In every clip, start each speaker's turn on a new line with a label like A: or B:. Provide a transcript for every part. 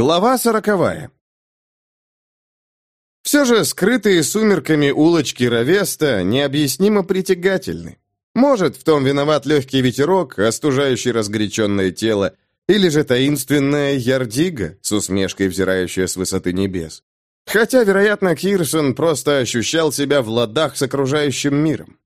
A: Глава сороковая. Все же скрытые сумерками улочки Равеста необъяснимо притягательны. Может, в том виноват легкий ветерок, остужающий разгоряченное тело, или же таинственная Ярдига, с усмешкой взирающая с высоты небес. Хотя, вероятно, Кирсон просто ощущал себя в ладах с окружающим миром.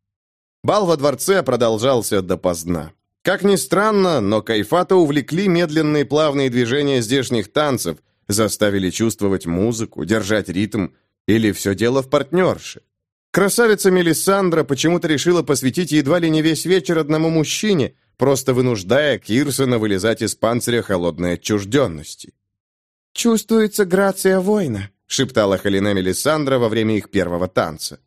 A: Бал во дворце продолжался допоздна. Как ни странно, но Кайфата увлекли медленные плавные движения здешних танцев, заставили чувствовать музыку, держать ритм, или все дело в партнерше. Красавица Мелисандра почему-то решила посвятить едва ли не весь вечер одному мужчине, просто вынуждая Кирсона вылезать из панциря холодной отчужденности.
B: «Чувствуется грация воина», — шептала Халина Мелисандра во время их первого танца.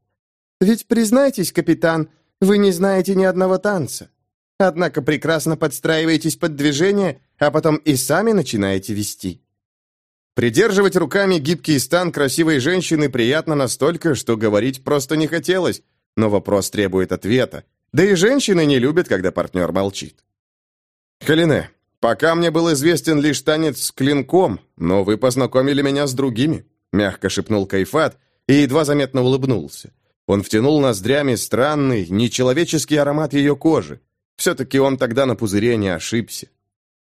B: «Ведь признайтесь, капитан, вы не знаете ни одного танца. Однако прекрасно подстраиваетесь под движение, а потом и сами начинаете вести.
A: Придерживать руками гибкий стан красивой женщины приятно настолько, что говорить просто не хотелось, но вопрос требует ответа. Да и женщины не любят, когда партнер молчит. «Калине, пока мне был известен лишь танец с клинком, но вы познакомили меня с другими», мягко шепнул Кайфат и едва заметно улыбнулся. Он втянул ноздрями странный, нечеловеческий аромат ее кожи. Все-таки он тогда на пузыре не ошибся.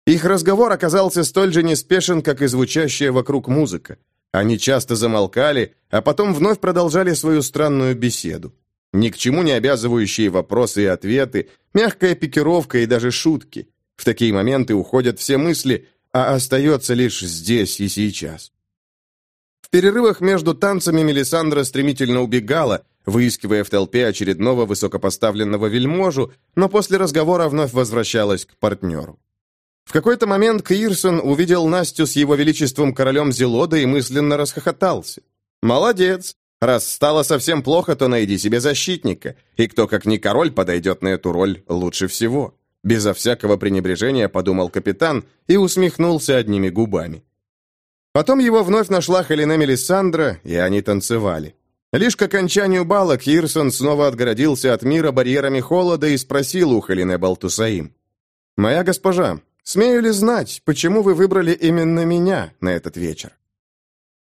A: Их разговор оказался столь же неспешен, как и звучащая вокруг музыка. Они часто замолкали, а потом вновь продолжали свою странную беседу. Ни к чему не обязывающие вопросы и ответы, мягкая пикировка и даже шутки. В такие моменты уходят все мысли, а остается лишь здесь и сейчас. В перерывах между танцами Мелисандра стремительно убегала, выискивая в толпе очередного высокопоставленного вельможу, но после разговора вновь возвращалась к партнеру. В какой-то момент Кирсон увидел Настю с его величеством королем Зелода и мысленно расхохотался. «Молодец! Раз стало совсем плохо, то найди себе защитника, и кто, как ни король, подойдет на эту роль лучше всего». Безо всякого пренебрежения подумал капитан и усмехнулся одними губами. Потом его вновь нашла Хелена Мелисандра, и они танцевали. Лишь к окончанию бала Кирсон снова отгородился от мира барьерами холода и спросил у Халине Балтусаим. «Моя госпожа, смею ли знать, почему вы выбрали именно меня на этот вечер?»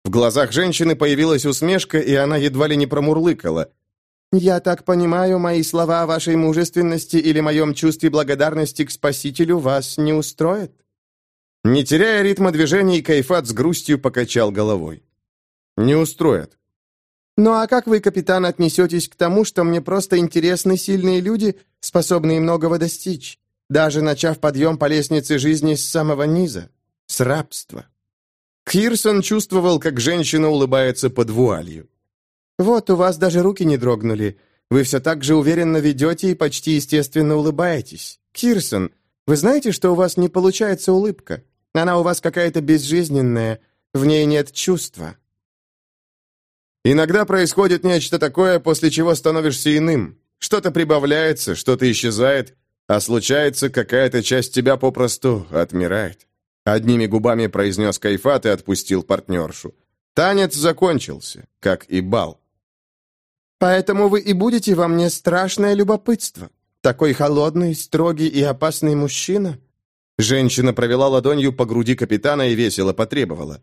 A: В глазах женщины появилась усмешка, и она едва ли не промурлыкала.
B: «Я так понимаю, мои слова о вашей мужественности или моем чувстве благодарности к Спасителю вас не устроят?»
A: Не теряя ритма движений, Кайфат с грустью покачал головой. «Не устроят.
B: Ну а как вы, капитан, отнесетесь к тому, что мне просто интересны сильные люди, способные многого достичь, даже начав подъем по лестнице жизни с самого низа, с рабства?»
A: Кирсон чувствовал, как женщина улыбается под вуалью.
B: «Вот у вас даже руки не дрогнули. Вы все так же уверенно ведете и почти естественно улыбаетесь. Кирсон, вы знаете, что у вас не получается улыбка? Она у вас какая-то безжизненная, в ней нет чувства».
A: Иногда происходит нечто такое, после чего становишься иным. Что-то прибавляется, что-то исчезает, а случается, какая-то часть тебя попросту отмирает. Одними губами произнес Кайфат и отпустил партнершу. Танец закончился, как и бал.
B: «Поэтому вы и будете во мне страшное любопытство. Такой холодный, строгий и опасный мужчина».
A: Женщина провела ладонью по груди капитана и весело потребовала.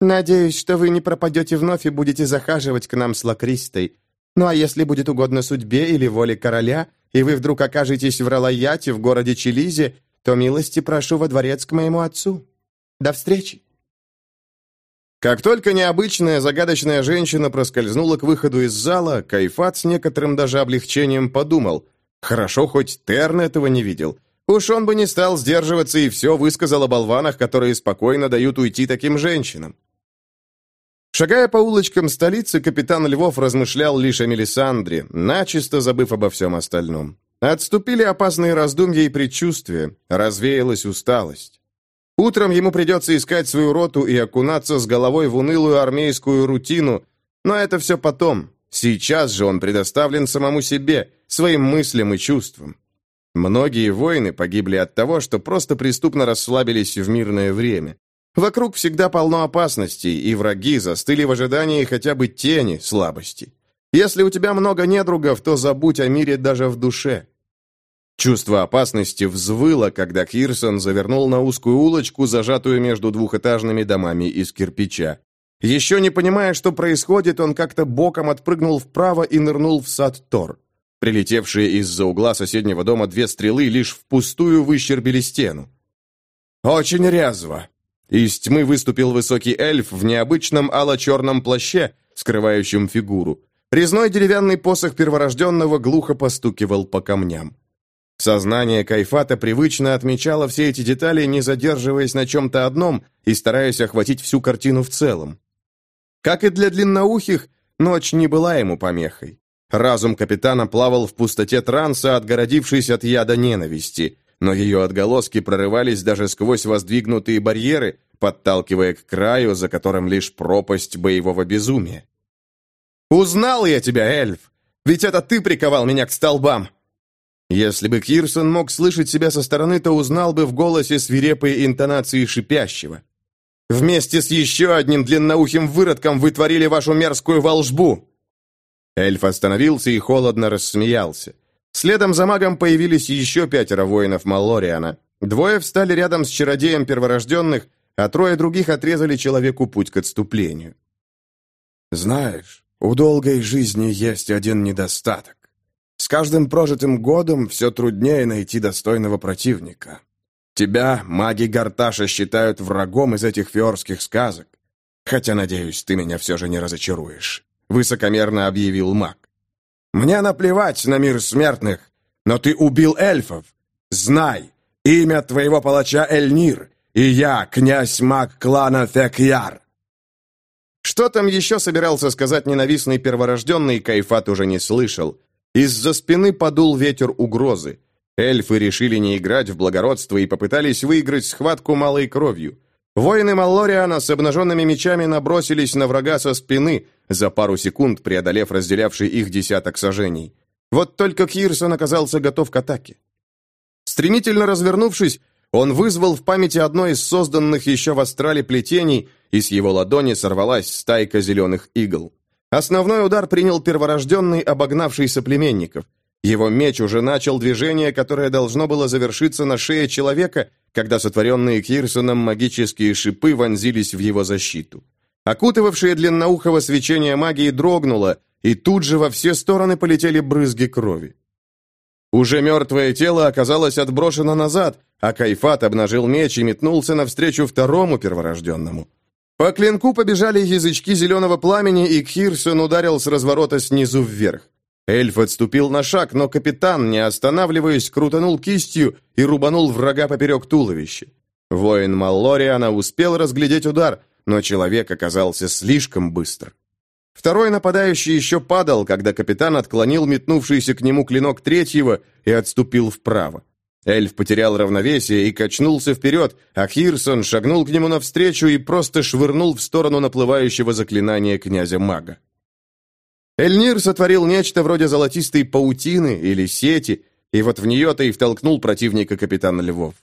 B: Надеюсь, что вы не пропадете вновь и будете захаживать к нам с Лакристой. Ну а если будет угодно судьбе или воле короля, и вы вдруг окажетесь в Ралаяте, в городе Челизе, то милости прошу во дворец к моему отцу. До встречи!»
A: Как только необычная загадочная женщина проскользнула к выходу из зала, Кайфат с некоторым даже облегчением подумал, «Хорошо, хоть Терн этого не видел. Уж он бы не стал сдерживаться и все высказал о болванах, которые спокойно дают уйти таким женщинам. Шагая по улочкам столицы, капитан Львов размышлял лишь о Мелисандре, начисто забыв обо всем остальном. Отступили опасные раздумья и предчувствия, развеялась усталость. Утром ему придется искать свою роту и окунаться с головой в унылую армейскую рутину, но это все потом. Сейчас же он предоставлен самому себе, своим мыслям и чувствам. Многие воины погибли от того, что просто преступно расслабились в мирное время. Вокруг всегда полно опасностей, и враги застыли в ожидании хотя бы тени слабости. Если у тебя много недругов, то забудь о мире даже в душе. Чувство опасности взвыло, когда Кирсон завернул на узкую улочку, зажатую между двухэтажными домами из кирпича. Еще не понимая, что происходит, он как-то боком отпрыгнул вправо и нырнул в сад Тор. Прилетевшие из-за угла соседнего дома две стрелы лишь впустую выщербили стену. «Очень резво!» Из тьмы выступил высокий эльф в необычном ало-черном плаще, скрывающем фигуру. Резной деревянный посох перворожденного глухо постукивал по камням. Сознание Кайфата привычно отмечало все эти детали, не задерживаясь на чем-то одном и стараясь охватить всю картину в целом. Как и для длинноухих, ночь не была ему помехой. Разум капитана плавал в пустоте транса, отгородившись от яда ненависти, но ее отголоски прорывались даже сквозь воздвигнутые барьеры, подталкивая к краю, за которым лишь пропасть боевого безумия. «Узнал я тебя, эльф! Ведь это ты приковал меня к столбам!» Если бы Кирсон мог слышать себя со стороны, то узнал бы в голосе свирепые интонации шипящего. «Вместе с еще одним длинноухим выродком вы творили вашу мерзкую волжбу!» Эльф остановился и холодно рассмеялся. Следом за магом появились еще пятеро воинов Маллориана. Двое встали рядом с чародеем перворожденных, а трое других отрезали человеку путь к отступлению. «Знаешь, у долгой жизни есть один недостаток. С каждым прожитым годом все труднее найти достойного противника. Тебя маги Гарташа считают врагом из этих фиорских сказок. Хотя, надеюсь, ты меня все же не разочаруешь», — высокомерно объявил маг. «Мне наплевать на мир смертных, но ты убил эльфов. Знай, имя твоего палача Эльнир, и я, князь-маг клана Фекьяр». Что там еще собирался сказать ненавистный перворожденный, Кайфат уже не слышал. Из-за спины подул ветер угрозы. Эльфы решили не играть в благородство и попытались выиграть схватку малой кровью. Воины Маллориана с обнаженными мечами набросились на врага со спины, за пару секунд преодолев разделявший их десяток сажений. Вот только Кирсон оказался готов к атаке. Стремительно развернувшись, он вызвал в памяти одно из созданных еще в астрале плетений, и с его ладони сорвалась стайка зеленых игл. Основной удар принял перворожденный, обогнавший соплеменников. Его меч уже начал движение, которое должно было завершиться на шее человека, когда сотворенные Кирсоном магические шипы вонзились в его защиту. Окутывавшее длинноухого свечение магии дрогнуло, и тут же во все стороны полетели брызги крови. Уже мертвое тело оказалось отброшено назад, а Кайфат обнажил меч и метнулся навстречу второму перворожденному. По клинку побежали язычки зеленого пламени, и Кхирсон ударил с разворота снизу вверх. Эльф отступил на шаг, но капитан, не останавливаясь, крутанул кистью и рубанул врага поперек туловища. Воин Маллориана успел разглядеть удар, но человек оказался слишком быстр. Второй нападающий еще падал, когда капитан отклонил метнувшийся к нему клинок третьего и отступил вправо. Эльф потерял равновесие и качнулся вперед, а Хирсон шагнул к нему навстречу и просто швырнул в сторону наплывающего заклинания князя-мага. Эльнир сотворил нечто вроде золотистой паутины или сети, и вот в нее-то и втолкнул противника капитана Львов.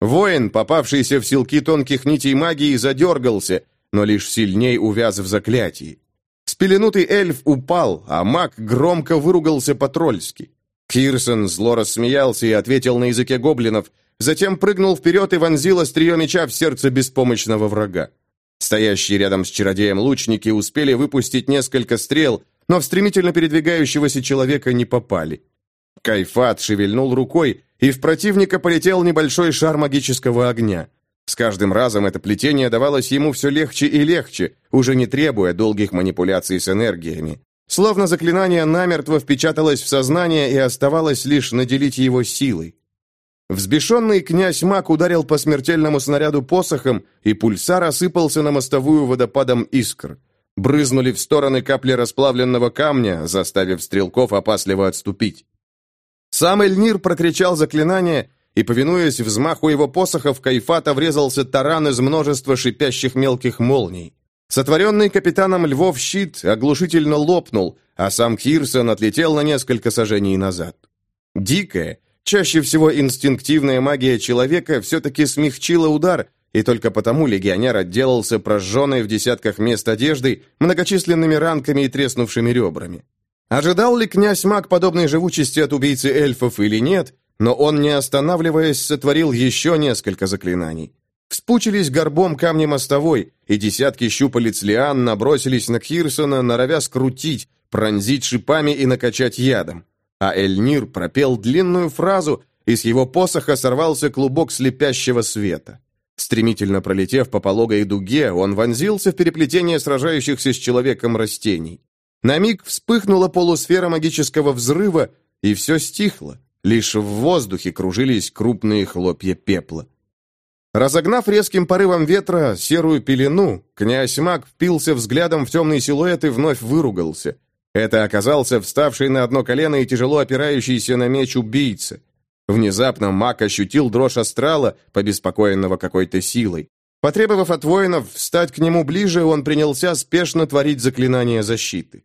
A: Воин, попавшийся в силки тонких нитей магии, задергался, но лишь сильней увяз в заклятии. Спеленутый эльф упал, а маг громко выругался по-трольски. Кирсон зло рассмеялся и ответил на языке гоблинов, затем прыгнул вперед и вонзил острие меча в сердце беспомощного врага. Стоящие рядом с чародеем лучники успели выпустить несколько стрел, но в стремительно передвигающегося человека не попали. Кайфат шевельнул рукой, и в противника полетел небольшой шар магического огня. С каждым разом это плетение давалось ему все легче и легче, уже не требуя долгих манипуляций с энергиями. Словно заклинание намертво впечаталось в сознание и оставалось лишь наделить его силой. Взбешенный князь Мак ударил по смертельному снаряду посохом, и пульсар осыпался на мостовую водопадом искр. Брызнули в стороны капли расплавленного камня, заставив стрелков опасливо отступить. Сам Эльнир прокричал заклинание, и, повинуясь взмаху его посоха, в Кайфата врезался таран из множества шипящих мелких молний. Сотворенный капитаном Львов щит оглушительно лопнул, а сам Кирсон отлетел на несколько сажений назад. Дикая, чаще всего инстинктивная магия человека все-таки смягчила удар, и только потому легионер отделался прожженной в десятках мест одеждой, многочисленными ранками и треснувшими ребрами. Ожидал ли князь маг подобной живучести от убийцы эльфов или нет, но он, не останавливаясь, сотворил еще несколько заклинаний. Вспучились горбом камни мостовой, и десятки щупалец лиан набросились на Кирсона, норовя скрутить, пронзить шипами и накачать ядом. А Эльнир пропел длинную фразу, и с его посоха сорвался клубок слепящего света. Стремительно пролетев по пологой дуге, он вонзился в переплетение сражающихся с человеком растений. На миг вспыхнула полусфера магического взрыва, и все стихло. Лишь в воздухе кружились крупные хлопья пепла. Разогнав резким порывом ветра серую пелену, князь Маг впился взглядом в темный силуэт и вновь выругался. Это оказался вставший на одно колено и тяжело опирающийся на меч убийца. Внезапно Маг ощутил дрожь астрала, побеспокоенного какой-то силой. Потребовав от воинов встать к нему ближе, он принялся спешно творить заклинание защиты.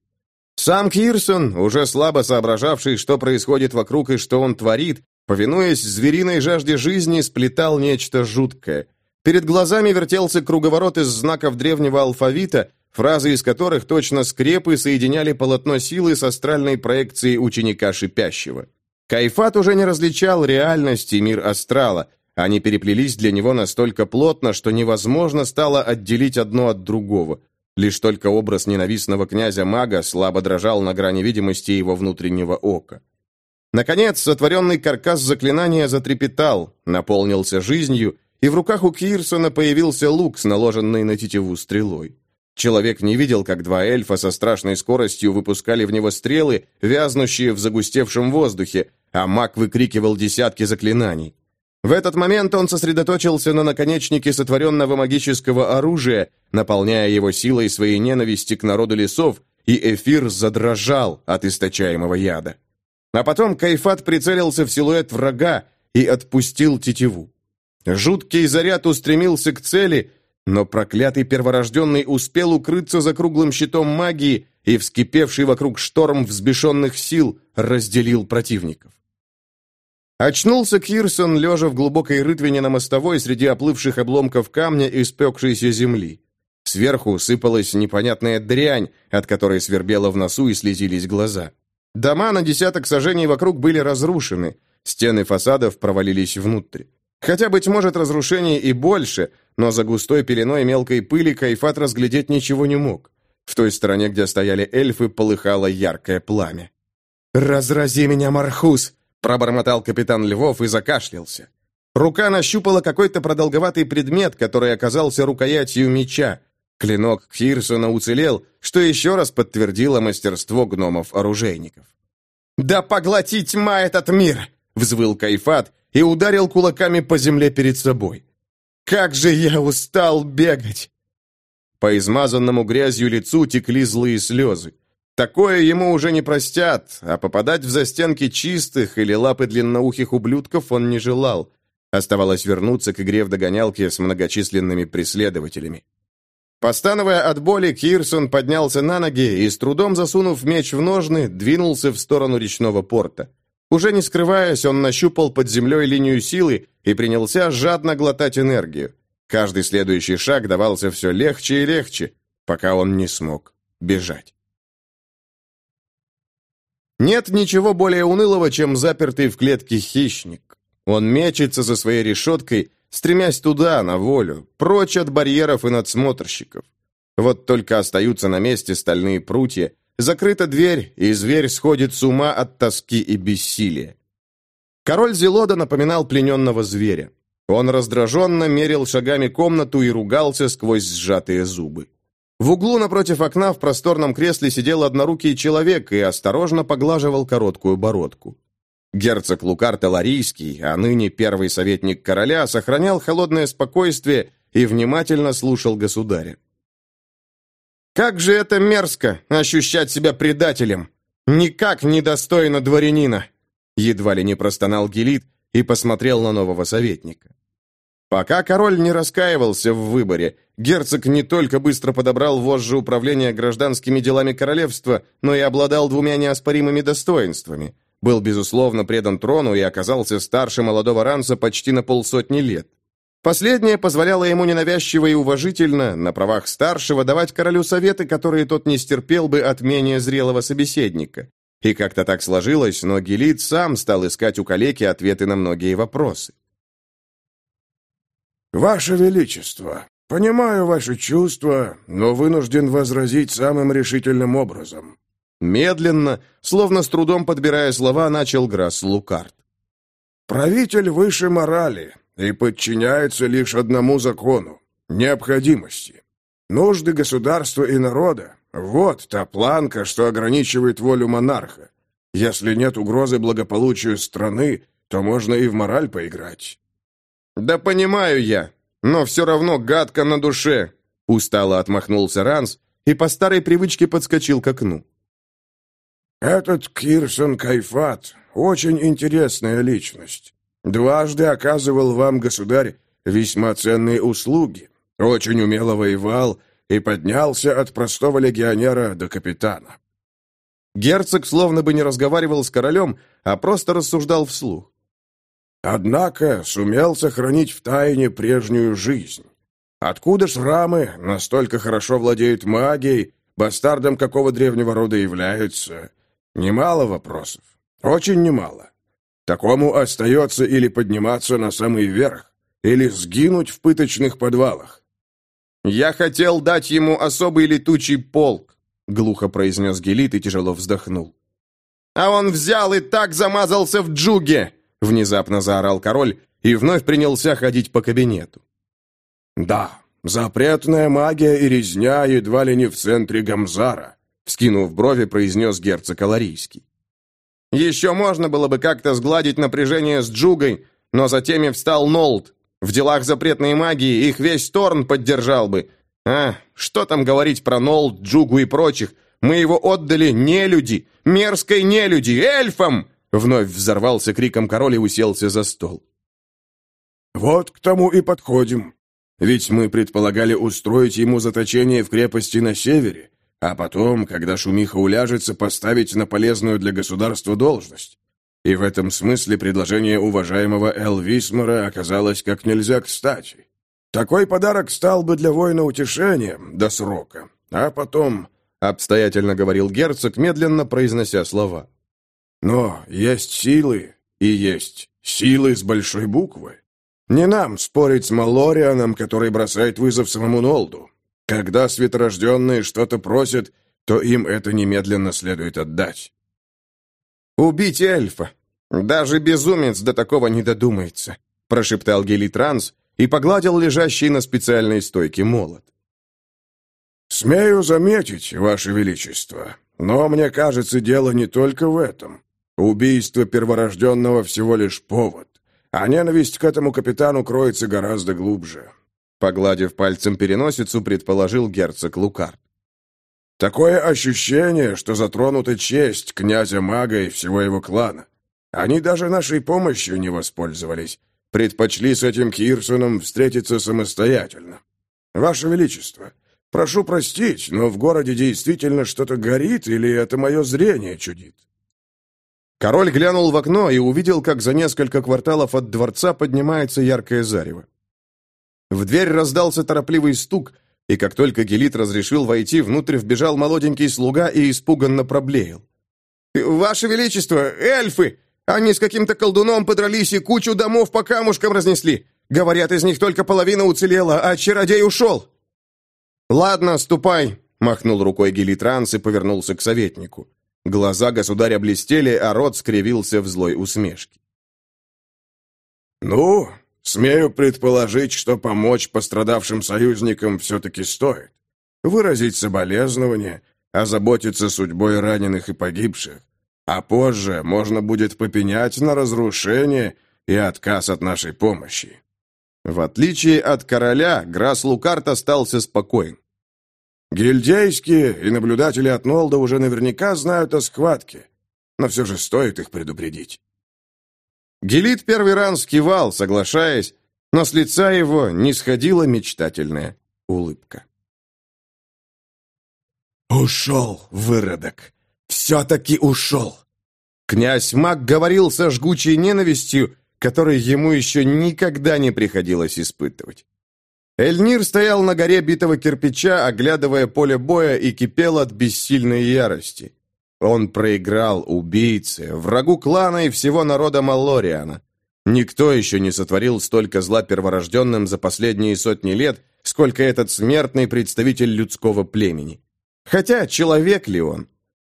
A: Сам Кирсон, уже слабо соображавший, что происходит вокруг и что он творит, повинуясь звериной жажде жизни, сплетал нечто жуткое. Перед глазами вертелся круговорот из знаков древнего алфавита, фразы из которых точно скрепы соединяли полотно силы с астральной проекцией ученика Шипящего. Кайфат уже не различал реальность и мир астрала. Они переплелись для него настолько плотно, что невозможно стало отделить одно от другого. Лишь только образ ненавистного князя-мага слабо дрожал на грани видимости его внутреннего ока. Наконец, сотворенный каркас заклинания затрепетал, наполнился жизнью, и в руках у Кирсона появился лук с наложенной на тетиву стрелой. Человек не видел, как два эльфа со страшной скоростью выпускали в него стрелы, вязнущие в загустевшем воздухе, а маг выкрикивал десятки заклинаний. В этот момент он сосредоточился на наконечнике сотворенного магического оружия, наполняя его силой своей ненависти к народу лесов, и эфир задрожал от источаемого яда. А потом Кайфат прицелился в силуэт врага и отпустил тетиву. Жуткий заряд устремился к цели, но проклятый перворожденный успел укрыться за круглым щитом магии и, вскипевший вокруг шторм взбешенных сил, разделил противников. Очнулся Кирсон, лежа в глубокой рытвине на мостовой среди оплывших обломков камня и спекшейся земли. Сверху сыпалась непонятная дрянь, от которой свербело в носу и слезились глаза. Дома на десяток сажений вокруг были разрушены, стены фасадов провалились внутрь. Хотя, быть может, разрушений и больше, но за густой пеленой мелкой пыли Кайфат разглядеть ничего не мог. В той стороне, где стояли эльфы, полыхало яркое пламя. «Разрази меня, Мархус!» – пробормотал капитан Львов и закашлялся. Рука нащупала какой-то продолговатый предмет, который оказался рукоятью меча. Клинок Кирсона уцелел, что еще раз подтвердило мастерство гномов-оружейников. «Да поглоти тьма этот мир!» — взвыл Кайфат и ударил кулаками по земле перед собой. «Как же я устал бегать!» По измазанному грязью лицу текли злые слезы. Такое ему уже не простят, а попадать в застенки чистых или лапы длинноухих ублюдков он не желал. Оставалось вернуться к игре в догонялки с многочисленными преследователями. Постановая от боли, Кирсон поднялся на ноги и, с трудом засунув меч в ножны, двинулся в сторону речного порта. Уже не скрываясь, он нащупал под землей линию силы и принялся жадно глотать энергию. Каждый следующий шаг давался все легче и легче, пока он не смог бежать. Нет ничего более унылого, чем запертый в клетке хищник. Он мечется за своей решеткой, стремясь туда, на волю, прочь от барьеров и надсмотрщиков. Вот только остаются на месте стальные прутья, Закрыта дверь, и зверь сходит с ума от тоски и бессилия. Король Зелода напоминал плененного зверя. Он раздраженно мерил шагами комнату и ругался сквозь сжатые зубы. В углу напротив окна в просторном кресле сидел однорукий человек и осторожно поглаживал короткую бородку. Герцог Лукар Таларийский, а ныне первый советник короля, сохранял холодное спокойствие и внимательно слушал государя. Как же это мерзко, ощущать себя предателем! Никак недостойно дворянина!» Едва ли не простонал Гелит и посмотрел на нового советника. Пока король не раскаивался в выборе, герцог не только быстро подобрал вожжи управления гражданскими делами королевства, но и обладал двумя неоспоримыми достоинствами. Был, безусловно, предан трону и оказался старше молодого ранца почти на полсотни лет. Последнее позволяло ему ненавязчиво и уважительно, на правах старшего, давать королю советы, которые тот не стерпел бы от менее зрелого собеседника. И как-то так сложилось, но Гелит сам стал искать у калеки ответы на многие вопросы.
C: «Ваше Величество, понимаю ваши чувства, но вынужден возразить самым решительным образом».
A: Медленно, словно с трудом подбирая слова, начал Грасс Лукард.
C: «Правитель выше морали и подчиняется лишь одному закону — необходимости. Нужды государства и народа — вот та планка, что ограничивает волю монарха. Если нет угрозы благополучию страны, то можно и в мораль поиграть.
A: «Да понимаю я, но все равно гадко на душе», — устало отмахнулся Ранс и по старой привычке подскочил к окну.
C: «Этот Кирсон Кайфат — очень интересная личность. Дважды оказывал вам, государь, весьма ценные услуги, очень умело воевал и поднялся от простого легионера до капитана».
A: Герцог словно бы не разговаривал с королем, а просто рассуждал вслух.
C: Однако сумел сохранить в тайне прежнюю жизнь. Откуда шрамы настолько хорошо владеют магией, бастардом какого древнего рода являются? Немало вопросов. Очень немало. Такому остается или подниматься на самый верх, или сгинуть в пыточных подвалах.
A: «Я хотел дать ему особый летучий полк», — глухо произнес Гелит и тяжело вздохнул. «А он взял и так замазался в джуге! Внезапно заорал король и вновь принялся ходить по кабинету.
C: «Да, запретная магия и резня едва ли не в центре Гамзара», вскинув брови, произнес герцог Аларийский.
A: «Еще можно было бы как-то сгладить напряжение с Джугой, но за теми встал Нолд. В делах запретной магии их весь Торн поддержал бы. А, что там говорить про Нолд, Джугу и прочих? Мы его отдали не люди, мерзкой нелюди, эльфам!» Вновь взорвался криком король и уселся за стол.
C: «Вот к тому и подходим. Ведь мы предполагали устроить ему заточение в крепости на севере, а потом, когда шумиха уляжется, поставить на полезную для государства должность. И в этом смысле предложение уважаемого Эл Висмара оказалось как нельзя кстати. Такой подарок стал бы для воина утешением до срока, а потом...»
A: Обстоятельно говорил герцог, медленно произнося слова.
C: Но есть силы и есть силы с большой буквы. Не нам спорить с Малорианом, который бросает вызов самому Нолду. Когда светорожденные что-то просят, то им это немедленно следует отдать.
A: «Убить эльфа! Даже безумец до такого не додумается», прошептал Гелитранс и погладил лежащий на специальной стойке молот.
C: «Смею заметить, Ваше Величество, но мне кажется, дело не только в этом. Убийство перворожденного всего лишь повод, а ненависть к этому капитану кроется гораздо глубже.
A: Погладив пальцем переносицу, предположил герцог Лукард.
C: Такое ощущение, что затронута честь князя-мага и всего его клана. Они даже нашей помощью не воспользовались. Предпочли с этим Кирсоном встретиться самостоятельно. Ваше Величество, прошу простить, но в городе действительно что-то горит или это мое зрение чудит?
A: Король глянул в окно и увидел, как за несколько кварталов от дворца поднимается яркое зарево. В дверь раздался торопливый стук, и как только Гелит разрешил войти, внутрь вбежал молоденький слуга и испуганно проблеял. «Ваше Величество, эльфы! Они с каким-то колдуном подрались и кучу домов по камушкам разнесли. Говорят, из них только половина уцелела, а чародей ушел». «Ладно, ступай», — махнул рукой Гелитранс и повернулся к советнику. Глаза государя блестели, а рот скривился в злой усмешке.
C: «Ну, смею предположить, что помочь пострадавшим союзникам все-таки стоит. Выразить соболезнования, озаботиться судьбой раненых и погибших. А позже можно будет попенять на разрушение и отказ от нашей помощи».
A: В отличие от короля, Грас Лукарт остался спокоен.
C: Гильдейские и наблюдатели от Нолда уже наверняка знают о схватке, но все же стоит их предупредить.
A: Гелит первый раз кивал, соглашаясь, но с лица его не сходила мечтательная улыбка.
C: «Ушел, выродок! Все-таки ушел!»
A: Князь Мак говорил со жгучей ненавистью, которой ему еще никогда не приходилось испытывать. Эльнир стоял на горе битого кирпича, оглядывая поле боя и кипел от бессильной ярости. Он проиграл убийце, врагу клана и всего народа Маллориана. Никто еще не сотворил столько зла перворожденным за последние сотни лет, сколько этот смертный представитель людского племени. Хотя человек ли он?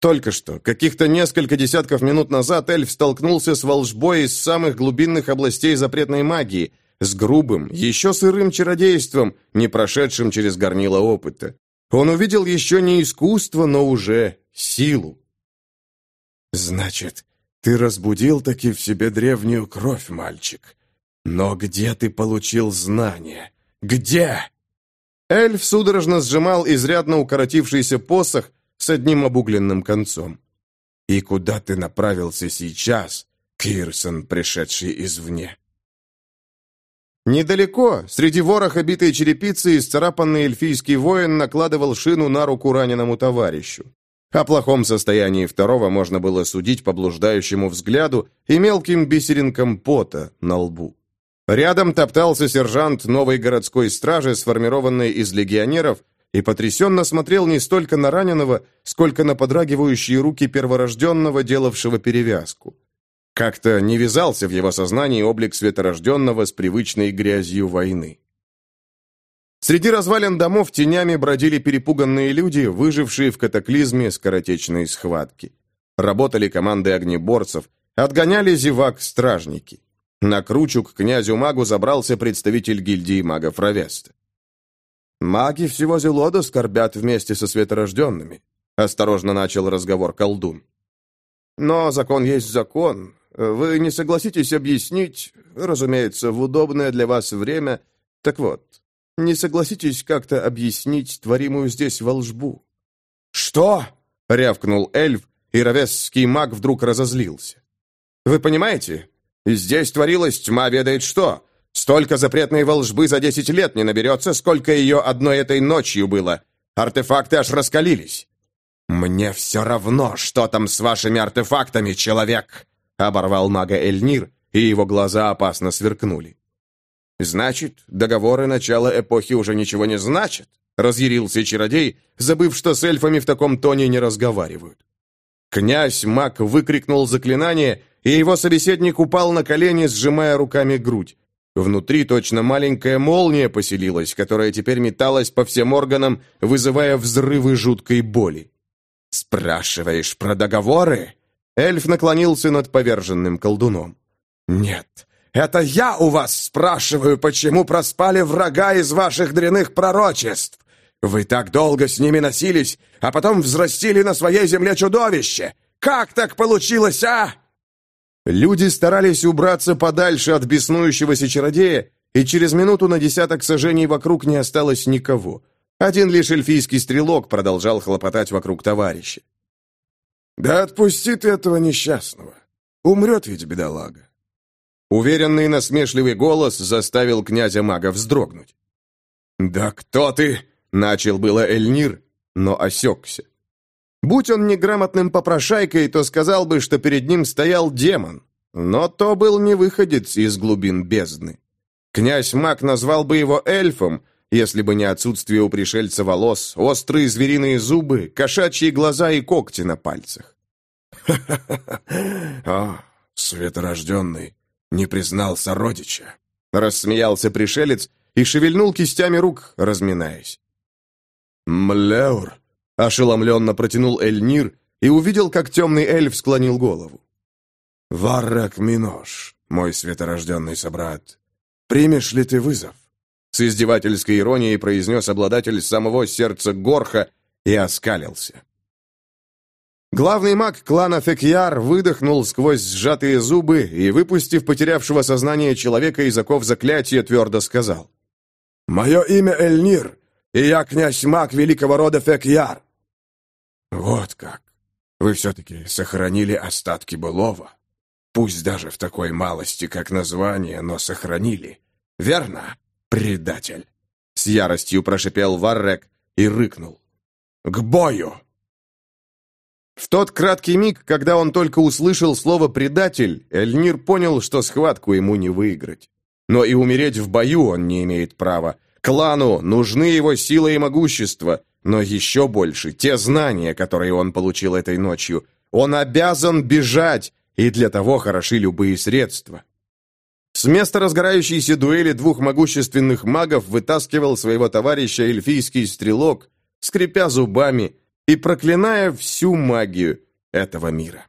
A: Только что, каких-то несколько десятков минут назад, эльф столкнулся с волжбой из самых глубинных областей запретной магии, с грубым, еще сырым чародейством, не прошедшим через горнило опыта. Он увидел еще не искусство, но уже силу.
C: «Значит, ты разбудил таки в себе древнюю кровь, мальчик. Но где ты получил знания? Где?»
A: Эльф судорожно сжимал изрядно укоротившийся посох с одним обугленным концом.
C: «И куда ты направился сейчас, Кирсон, пришедший извне?»
A: Недалеко, среди вороха битой черепицы, исцарапанный эльфийский воин накладывал шину на руку раненому товарищу. О плохом состоянии второго можно было судить по блуждающему взгляду и мелким бисеринкам пота на лбу. Рядом топтался сержант новой городской стражи, сформированной из легионеров, и потрясенно смотрел не столько на раненого, сколько на подрагивающие руки перворожденного, делавшего перевязку. Как-то не вязался в его сознании облик светорожденного с привычной грязью войны. Среди развалин домов тенями бродили перепуганные люди, выжившие в катаклизме скоротечной схватки. Работали команды огнеборцев, отгоняли зевак стражники. На кручу к князю-магу забрался представитель гильдии магов Равеста. «Маги всего Зелода скорбят вместе со светорожденными», — осторожно начал разговор колдун. «Но закон есть закон. Вы не согласитесь объяснить, разумеется, в удобное для вас время. Так вот, не согласитесь как-то объяснить творимую здесь волжбу?»
C: «Что?»
A: — рявкнул эльф, и равесский маг вдруг разозлился. «Вы понимаете, Здесь творилось тьма ведает что. Столько запретной волжбы за десять лет не наберется, сколько ее одной этой ночью было. Артефакты аж раскалились. «Мне все равно, что там с вашими артефактами, человек!» Оборвал мага Эльнир, и его глаза опасно сверкнули. «Значит, договоры начала эпохи уже ничего не значат?» Разъярился чародей, забыв, что с эльфами в таком тоне не разговаривают. Князь маг выкрикнул заклинание, и его собеседник упал на колени, сжимая руками грудь. Внутри точно маленькая молния поселилась, которая теперь металась по всем органам, вызывая взрывы жуткой боли. «Спрашиваешь про договоры?» Эльф наклонился над поверженным колдуном. «Нет, это я у вас спрашиваю, почему проспали врага из ваших дряных пророчеств. Вы так долго с ними носились, а потом взрастили на своей земле чудовище. Как так получилось, а?» Люди старались убраться подальше от беснующегося чародея, и через минуту на десяток сажений вокруг не осталось никого. Один лишь эльфийский стрелок продолжал хлопотать вокруг товарища.
C: «Да отпусти ты этого несчастного. Умрет ведь бедолага».
A: Уверенный насмешливый голос заставил князя-мага вздрогнуть. «Да кто ты?» — начал было Эльнир, но осекся. Будь он неграмотным попрошайкой, то сказал бы, что перед ним стоял демон. Но то был не выходец из глубин бездны. Князь Мак назвал бы его эльфом, если бы не отсутствие у пришельца волос, острые звериные зубы, кошачьи глаза и когти на пальцах.
C: «О, светорожденный, не признал сородича!»
A: Рассмеялся пришелец и шевельнул кистями рук, разминаясь.
C: «Млеур,
A: Ошеломленно протянул Эльнир и увидел, как темный эльф склонил голову.
C: «Варрак Минош, мой светорожденный собрат, примешь ли ты вызов?»
A: С издевательской иронией произнес обладатель самого сердца Горха и оскалился. Главный маг клана Фекьяр выдохнул сквозь сжатые зубы и, выпустив потерявшего сознание человека из оков заклятия, твердо сказал.
C: «Мое имя Эльнир, и я князь маг великого рода Фекьяр. Вот как. Вы все-таки сохранили остатки былого. Пусть даже в такой малости, как название, но сохранили. Верно, предатель?
A: С яростью прошипел Варрек и рыкнул. «К бою!» В тот краткий миг, когда он только услышал слово «предатель», Эльнир понял, что схватку ему не выиграть. Но и умереть в бою он не имеет права, Клану нужны его сила и могущество, Но еще больше те знания, которые он получил этой ночью. Он обязан бежать, и для того хороши любые средства. С места разгорающейся дуэли двух могущественных магов вытаскивал своего товарища эльфийский стрелок, скрипя зубами и проклиная всю магию этого мира.